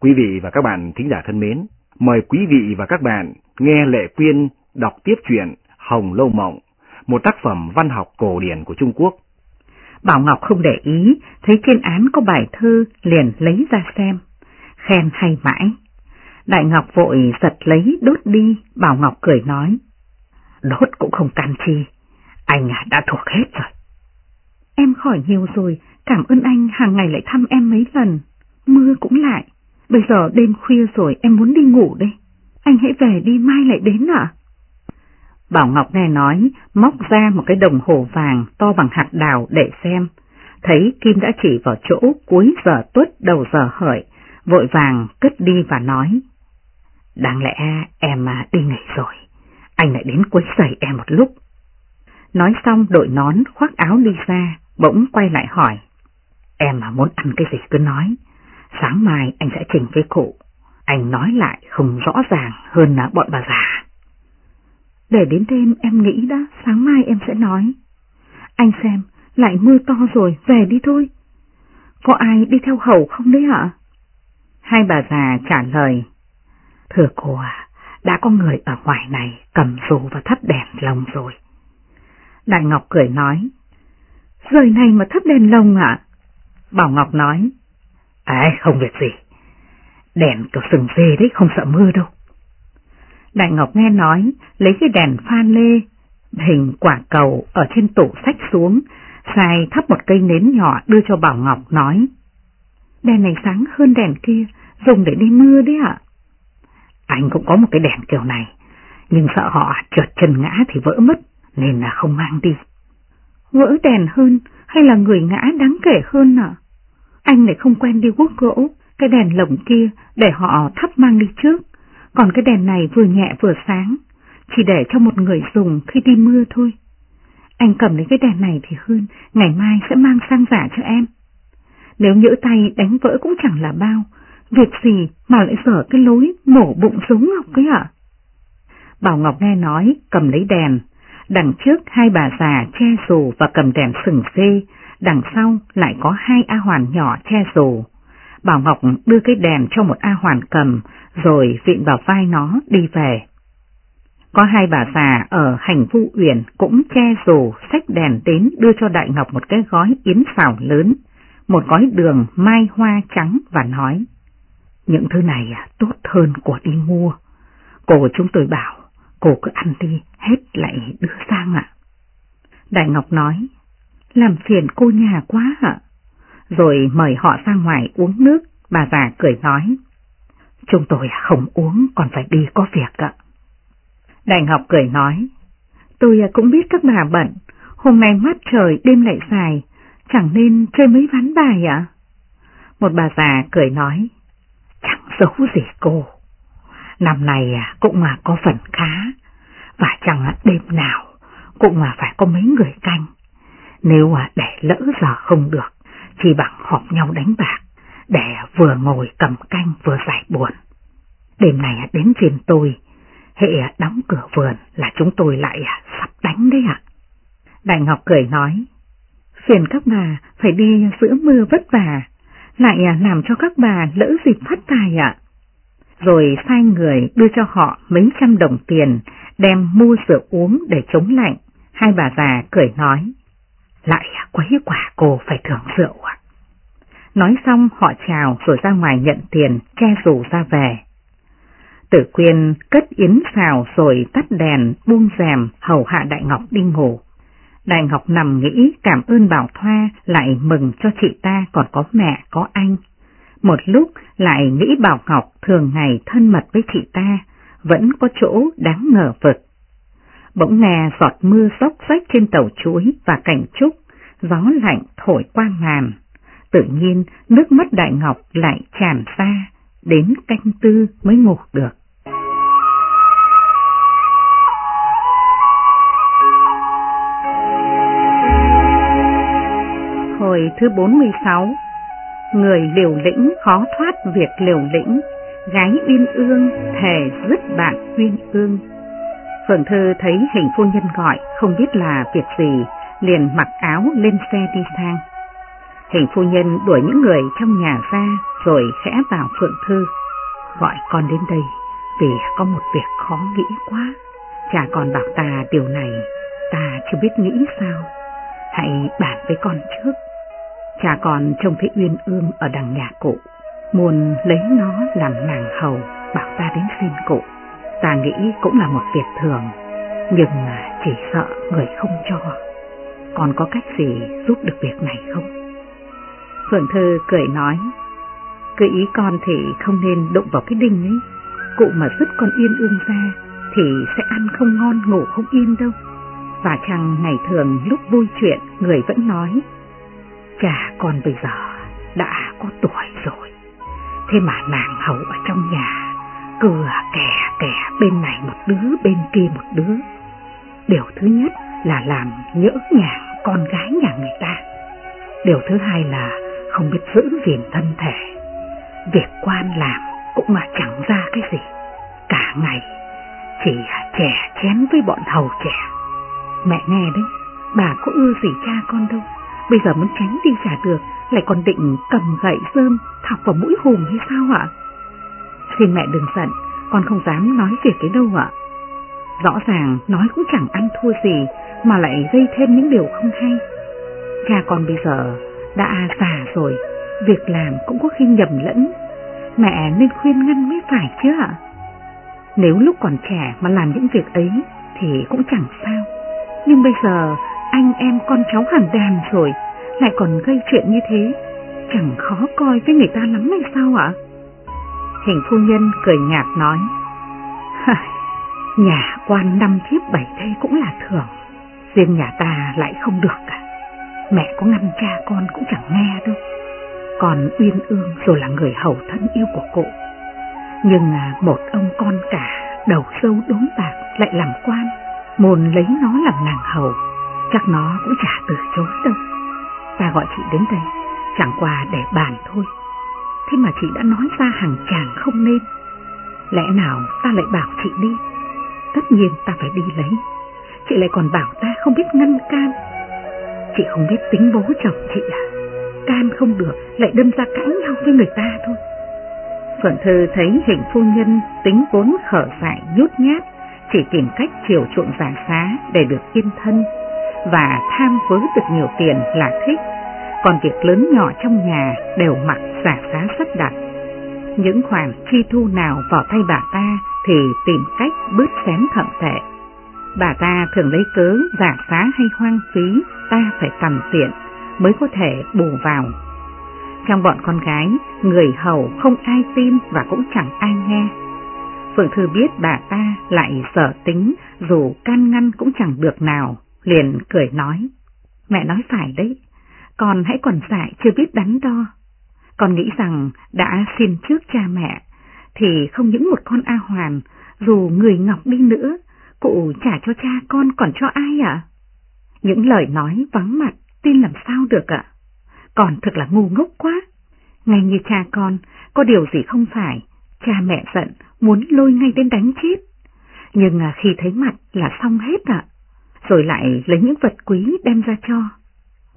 Quý vị và các bạn thính giả thân mến, mời quý vị và các bạn nghe Lệ Quyên đọc tiếp truyện Hồng Lâu Mộng, một tác phẩm văn học cổ điển của Trung Quốc. Bảo Ngọc không để ý, thấy trên án có bài thơ liền lấy ra xem, khen hay mãi. Đại Ngọc vội giật lấy đốt đi, Bảo Ngọc cười nói. Đốt cũng không can chi, anh à, đã thuộc hết rồi. Em khỏi nhiều rồi, cảm ơn anh hàng ngày lại thăm em mấy lần. Mưa cũng lại, bây giờ đêm khuya rồi em muốn đi ngủ đây. Anh hãy về đi mai lại đến ạ. Bảo Ngọc nghe nói, móc ra một cái đồng hồ vàng to bằng hạt đào để xem. Thấy Kim đã chỉ vào chỗ cuối giờ tuất đầu giờ hợi, vội vàng cất đi và nói. Đáng lẽ em à, đi nghỉ rồi, anh lại đến quấy giày em một lúc. Nói xong đội nón khoác áo đi ra, bỗng quay lại hỏi. Em mà muốn ăn cái gì cứ nói, sáng mai anh sẽ trình với cụ. Anh nói lại không rõ ràng hơn là bọn bà già. Để đến đêm em nghĩ đã, sáng mai em sẽ nói. Anh xem, lại mưa to rồi, về đi thôi. Có ai đi theo hầu không đấy hả? Hai bà già trả lời. Thưa cô à, đã có người ở ngoài này cầm dù và thắp đèn lồng rồi. Đại Ngọc cười nói. Rời này mà thắp đèn lồng ạ? Bảo Ngọc nói. À, không việc gì. Đèn kiểu sừng dê đấy không sợ mưa đâu. Đại Ngọc nghe nói, lấy cái đèn pha lê, hình quả cầu ở trên tủ sách xuống, xài thắp một cây nến nhỏ đưa cho Bảo Ngọc nói. Đèn này sáng hơn đèn kia, dùng để đi mưa đấy ạ. Anh cũng có một cái đèn kiểu này, nhưng sợ họ trượt chân ngã thì vỡ mất, nên là không mang đi. Vỡ đèn hơn hay là người ngã đáng kể hơn ạ? Anh lại không quen đi quốc gỗ, cái đèn lồng kia để họ thắp mang đi trước, còn cái đèn này vừa nhẹ vừa sáng, chỉ để cho một người dùng khi đi mưa thôi. Anh cầm lấy cái đèn này thì hơn, ngày mai sẽ mang sang giả cho em. Nếu nhỡ tay đánh vỡ cũng chẳng là bao, việc gì mà lại dở cái lối mổ bụng giống Ngọc ấy ạ? Bảo Ngọc nghe nói, cầm lấy đèn, đằng trước hai bà già che dù và cầm đèn sừng xê, đằng sau lại có hai A Hoàn nhỏ che dù. Bảo Ngọc đưa cái đèn cho một A Hoàn cầm, rồi vịn vào vai nó đi về. Có hai bà già ở hành vu uyển cũng che dù sách đèn đến đưa cho Đại Ngọc một cái gói yến xào lớn, một gói đường mai hoa trắng và nói, những thứ này à, tốt hơn của đi mua. Cô chúng tôi bảo, cô cứ ăn đi, hết lại đưa sang ạ. Đại Ngọc nói, làm phiền cô nhà quá ạ. Rồi mời họ ra ngoài uống nước, bà già cười nói, chúng tôi không uống còn phải đi có việc ạ. Đại Ngọc cười nói, tôi cũng biết các bà bận, hôm nay mắt trời đêm lại dài, chẳng nên chơi mấy ván bài ạ. Một bà già cười nói, chẳng giấu gì cô, năm này à, cũng mà có phần khá, và chẳng đêm nào cũng mà phải có mấy người canh. Nếu mà để lỡ giờ không được, chỉ bằng họp nhau đánh bạc, để vừa ngồi cầm canh vừa giải buồn. Đêm này đến phiền tôi, hệ đóng cửa vườn là chúng tôi lại sắp đánh đấy ạ. Đại Ngọc cười nói, phiền các bà phải đi giữa mưa vất vả, lại làm cho các bà lỡ dịp phát tài ạ. Rồi sai người đưa cho họ mấy trăm đồng tiền đem mua rượu uống để chống lạnh. Hai bà già cười nói, lại quấy quả cô phải thưởng rượu ạ. Nói xong họ chào rồi ra ngoài nhận tiền, che rủ ra về. Tử quyên cất yến xào rồi tắt đèn, buông rèm, hầu hạ Đại Ngọc đi ngủ. Đại Ngọc nằm nghĩ cảm ơn Bảo Thoa lại mừng cho chị ta còn có mẹ, có anh. Một lúc lại nghĩ Bảo Ngọc thường ngày thân mật với chị ta, vẫn có chỗ đáng ngờ vực. Bỗng nghe giọt mưa róc rách trên tàu chuối và cảnh trúc, gió lạnh thổi qua màn. Tự nhiên nước mắt Đại Ngọc lại tràn ra, đến canh tư mới ngủ được. Hồi thứ 46 Người liều lĩnh khó thoát việc liều lĩnh, gái uyên ương thề dứt bạn uyên ương. Phượng Thư thấy hình phu nhân gọi, không biết là việc gì, liền mặc áo lên xe đi sang. Hình phu nhân đuổi những người trong nhà ra rồi khẽ vào Phượng Thư. Gọi con đến đây vì có một việc khó nghĩ quá. Cha con bảo ta điều này, ta chưa biết nghĩ sao. Hãy bàn với con trước. Cha con trông thấy Uyên Ương ở đằng nhà cụ, muốn lấy nó làm nàng hầu, bảo ta đến xin cụ. Ta nghĩ cũng là một việc thường, nhưng chỉ sợ người không cho. Còn có cách gì giúp được việc này không? Phượng Thư cười nói, cứ ý con thì không nên đụng vào cái đinh ấy. Cụ mà dứt con yên ương ra thì sẽ ăn không ngon ngủ không yên đâu. Và chăng ngày thường lúc vui chuyện người vẫn nói, chà con bây giờ đã có tuổi rồi. Thế mà nàng hầu ở trong nhà, cửa kẻ kẻ bên này một đứa bên kia một đứa. Điều thứ nhất là làm nhỡ nhàng con gái nhà người ta. Điều thứ hai là không biết giữ gìn thân thể. Việc quan làm cũng mà chẳng ra cái gì. Cả ngày chỉ trẻ chén với bọn hầu trẻ. Mẹ nghe đấy, bà có ưa gì cha con đâu. Bây giờ muốn tránh đi trả được, lại còn định cầm gậy rơm thọc vào mũi hùm hay sao ạ? Xin mẹ đừng giận, con không dám nói việc cái đâu ạ. Rõ ràng nói cũng chẳng ăn thua gì mà lại gây thêm những điều không hay. Cha con bây giờ đã già rồi, việc làm cũng có khi nhầm lẫn. Mẹ nên khuyên ngăn mới phải chứ ạ. Nếu lúc còn trẻ mà làm những việc ấy thì cũng chẳng sao. Nhưng bây giờ anh em con cháu hàng đàn rồi, lại còn gây chuyện như thế, chẳng khó coi với người ta lắm hay sao ạ? Hình phu nhân cười nhạt nói, nhà quan năm thiếp bảy thê cũng là thường, riêng nhà ta lại không được cả. Mẹ có ngăn cha con cũng chẳng nghe đâu. Còn Uyên Ương rồi là người hầu thân yêu của cụ. Nhưng à, một ông con cả đầu sâu đốm bạc lại làm quan, mồn lấy nó làm nàng hầu, chắc nó cũng chả từ chối đâu. Ta gọi chị đến đây, chẳng qua để bàn thôi. Thế mà chị đã nói ra hàng chàng không nên. Lẽ nào ta lại bảo chị đi? Tất nhiên ta phải đi lấy. Chị lại còn bảo ta không biết ngăn can. Chị không biết tính bố chồng chị à? Can không được, lại đâm ra cãi nhau với người ta thôi. phận Thư thấy hình phu nhân tính vốn khở dại nhút nhát, chỉ tìm cách chiều chuộng giả xá để được yên thân, và tham với được nhiều tiền là thích, còn việc lớn nhỏ trong nhà đều mặc giả xá sắp đặt. Những khoản chi thu nào vào tay bà ta thì tìm cách bớt xén thậm tệ. Bà ta thường lấy cớ giả xá hay hoang phí, ta phải tầm tiện mới có thể bù vào trong bọn con gái, người hầu không ai tin và cũng chẳng ai nghe. Phượng Thư biết bà ta lại sở tính dù can ngăn cũng chẳng được nào, liền cười nói. Mẹ nói phải đấy, con hãy còn dại chưa biết đắn đo. Con nghĩ rằng đã xin trước cha mẹ, thì không những một con A Hoàn, dù người ngọc đi nữa, cụ trả cho cha con còn cho ai ạ? Những lời nói vắng mặt, tin làm sao được ạ? còn thật là ngu ngốc quá. Ngay như cha con, có điều gì không phải, cha mẹ giận, muốn lôi ngay đến đánh chết. Nhưng khi thấy mặt là xong hết ạ, rồi lại lấy những vật quý đem ra cho.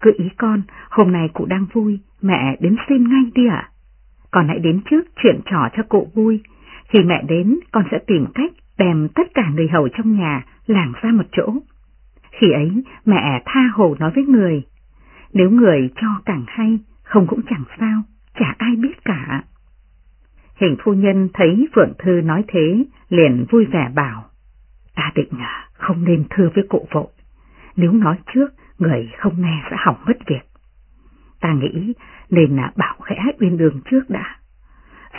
Cứ ý con, hôm nay cụ đang vui, mẹ đến xin ngay đi ạ. Còn hãy đến trước chuyện trò cho cụ vui, khi mẹ đến con sẽ tìm cách đem tất cả người hầu trong nhà làng ra một chỗ. Khi ấy mẹ tha hồ nói với người, nếu người cho càng hay, không cũng chẳng sao, chả ai biết cả. Hình phu nhân thấy Phượng Thư nói thế, liền vui vẻ bảo, ta định à, không nên thưa với cụ vội, nếu nói trước, người không nghe sẽ hỏng mất việc. Ta nghĩ nên là bảo khẽ uyên đường trước đã.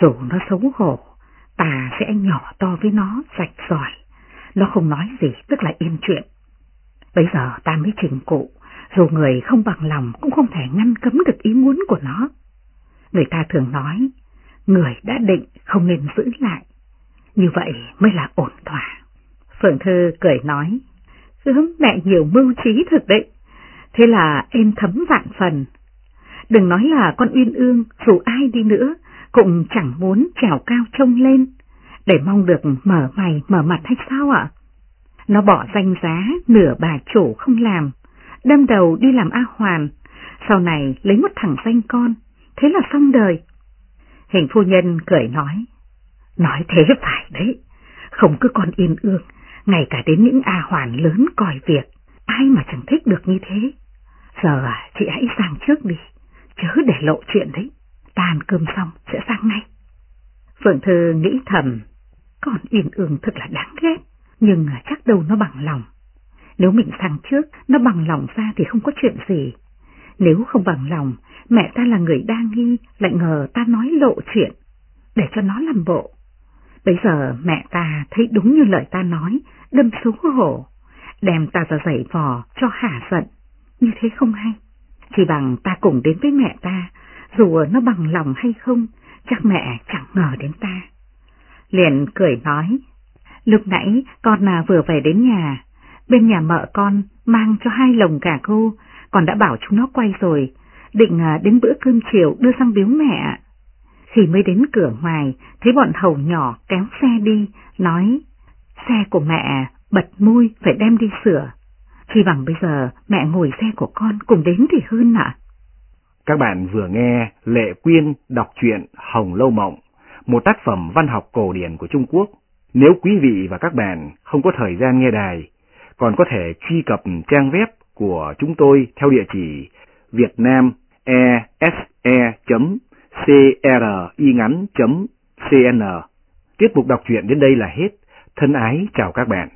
Dù nó xấu hổ, ta sẽ nhỏ to với nó, sạch giỏi. Nó không nói gì, tức là yên chuyện. Bây giờ ta mới trình cụ, dù người không bằng lòng cũng không thể ngăn cấm được ý muốn của nó. Người ta thường nói, người đã định không nên giữ lại, như vậy mới là ổn thỏa. Phượng Thư cười nói, sớm mẹ nhiều mưu trí thực đấy, thế là em thấm vạn phần. Đừng nói là con Uyên Ương, dù ai đi nữa, cũng chẳng muốn trèo cao trông lên, để mong được mở mày mở mặt hay sao ạ? Nó bỏ danh giá nửa bà chủ không làm, đâm đầu đi làm A Hoàn, sau này lấy một thằng danh con, thế là xong đời. Hình phu nhân cười nói, nói thế phải đấy, không cứ con yên ương, ngay cả đến những A Hoàn lớn còi việc, ai mà chẳng thích được như thế. Giờ à, chị hãy sang trước đi, chớ để lộ chuyện đấy, tàn cơm xong sẽ sang ngay. Phượng Thư nghĩ thầm, con yên ương thật là đáng ghét, nhưng à, chắc đâu nó bằng lòng. Nếu mình sang trước, nó bằng lòng ra thì không có chuyện gì. Nếu không bằng lòng, mẹ ta là người đa nghi, lại ngờ ta nói lộ chuyện, để cho nó làm bộ. Bây giờ mẹ ta thấy đúng như lời ta nói, đâm xấu hổ, đem ta ra giày vò cho hả giận, như thế không hay. Chỉ bằng ta cùng đến với mẹ ta, dù nó bằng lòng hay không, chắc mẹ chẳng ngờ đến ta. Liền cười nói, lúc nãy con à vừa về đến nhà, bên nhà mợ con mang cho hai lồng gà cô, còn đã bảo chúng nó quay rồi, định à, đến bữa cơm chiều đưa sang biếu mẹ. Khi mới đến cửa ngoài, thấy bọn hầu nhỏ kéo xe đi, nói, xe của mẹ bật môi phải đem đi sửa. Khi bằng bây giờ mẹ ngồi xe của con cùng đến thì hơn ạ. Các bạn vừa nghe Lệ Quyên đọc truyện Hồng Lâu Mộng, một tác phẩm văn học cổ điển của Trung Quốc. Nếu quý vị và các bạn không có thời gian nghe đài, còn có thể truy cập trang web của chúng tôi theo địa chỉ vietnamese.cringắn.cn. Tiết mục đọc truyện đến đây là hết. Thân ái chào các bạn.